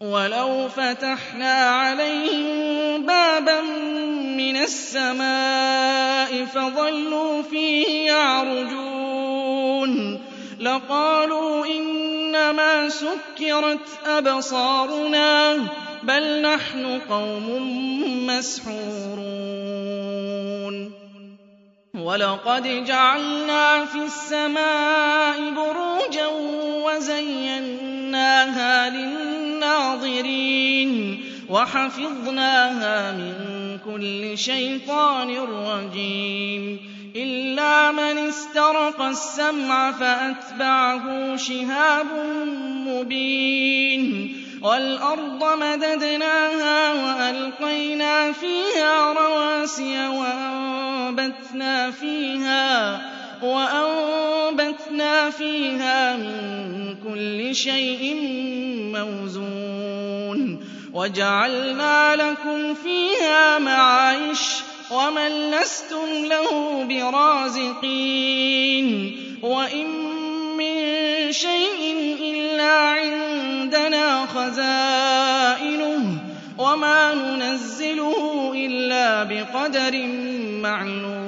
وَلَوْ فَتَحْنَا عَلَيْهِم بَابًا مِّنَ السَّمَاءِ فَظَلُّوا فِيهِ يَعْرُجُونَ لَقَالُوا إِنَّمَا سُكِّرَتْ أَبْصَارُنَا بَلْ نَحْنُ قَوْمٌ مَّسْحُورُونَ وَلَقَدْ جَعَلْنَا فِي السَّمَاءِ بُرُوجًا وَزَيَّنَّاهَا لِلنَّاظِرِينَ وَحَفِظْنَاهَا مِن كُلِّ شَيْطَانٍ رَّجِيمٍ إِلَّا مَنِ اسْتَرَقَ السَّمْعَ فَأَتْبَعَهُ شِهَابٌ مُّبِينٌ وَالْأَرْضَ مَدَدْنَاهَا وَأَلْقَيْنَا فِيهَا رَوَاسِيَ وَأَنبَتْنَا فِيهَا وَأَنبَتْنَا فِيهَا مِن كُلِّ شَيْءٍ مَّوْزُونٍ وَجَعَلْنَا لَكُمْ فِيهَا مَعَايِشَ وَمَن لَّسْتُمْ لَهُ بِرَازِقِينَ وَإِن مِّن شَيْءٍ إِلَّا عِندَنَا خَزَائِنُهُ وَمَا نُنَزِّلُهُ إِلَّا بِقَدَرٍ مَّعْلُومٍ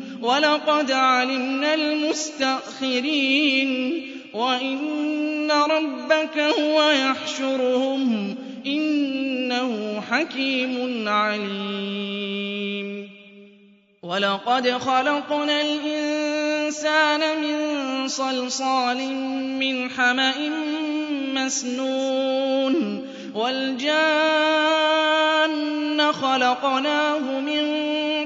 وَلَقَدْ عَلِمْنَا الْمُسْتَأْخِرِينَ وَإِنَّ رَبَّكَ هُوَ يَحْشُرُهُمْ إِنَّهُ حَكِيمٌ عَلِيمٌ وَلَقَدْ خَلَقْنَا الْإِنسَانَ مِن صَلْصَالٍ مِّنْ حَمَإٍ مَّسْنُونٍ وَالْجَانَّ خَلَقْنَاهُ مِن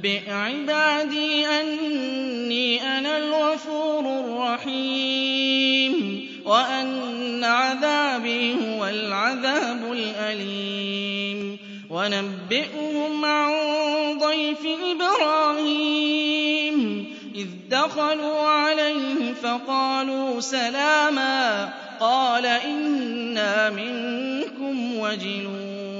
نبئ عبادي أني أنا الغفور الرحيم وأن عذابي هو العذاب الأليم ونبئهم عن ضيف إبراهيم إذ دخلوا عليه فقالوا سلاما قال إنا منكم وجلون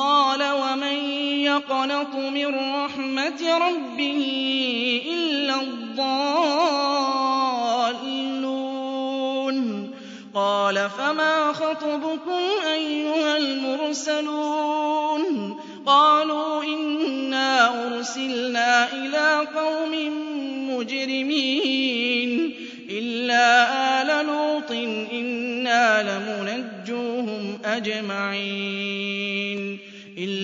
قال ومن يقنط من رحمة ربه إلا الضالون قال فما خطبكم أيها المرسلون قالوا إنا أرسلنا إلى قوم مجرمين إلا آل لوط إنا لمنجوهم أجمعين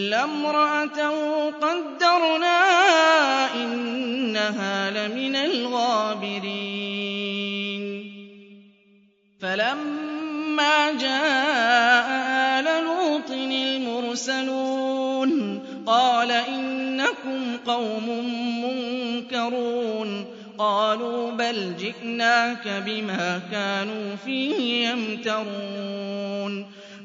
إلا امرأته قدرنا إنها لمن الغابرين فلما جاء آل لوط المرسلون قال إنكم قوم منكرون قالوا بل جئناك بما كانوا فيه يمترون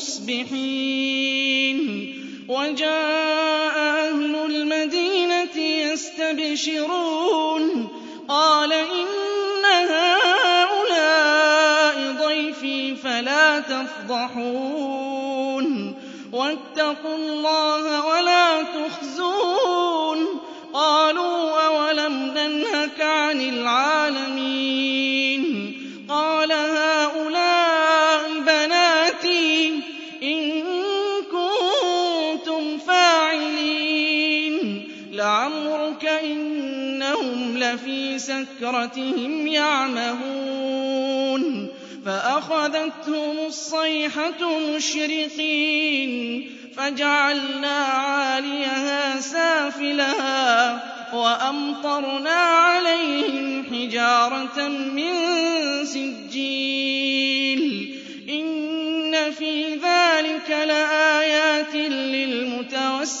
مصبحين. وجاء أهل المدينة يستبشرون. قال إن هؤلاء ضيفي فلا تفضحون. واتقوا الله ولا تخزون فِي سَكْرَتِهِمْ يَعْمَهُونَ فَأَخَذَتْهُمُ الصَّيْحَةُ مُشْرِقِينَ فَجَعَلْنَا عَالِيَهَا سَافِلَهَا وَأَمْطَرْنَا عَلَيْهِمْ حِجَارَةً مِّن سِجِّيلٍ إِنَّ فِي ذَٰلِكَ لَآيَاتٍ لِّلْمُتَوَسِّمِينَ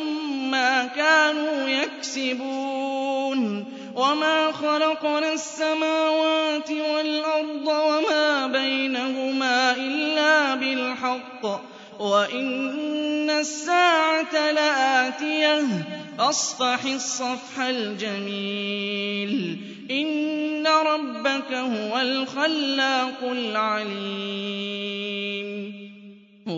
كَانُوا يَكْسِبُونَ. وَمَا خَلَقْنَا السَّمَاوَاتِ وَالْأَرْضَ وَمَا بَيْنَهُمَا إِلَّا بِالْحَقِّ. وَإِنَّ السَّاعَةَ لَآتِيَةٌ. فَاصْفَحِ الصَّفْحَ الْجَمِيلَ. إِنَّ رَبَّكَ هُوَ الْخَلَّاقُ الْعَلِيمُ.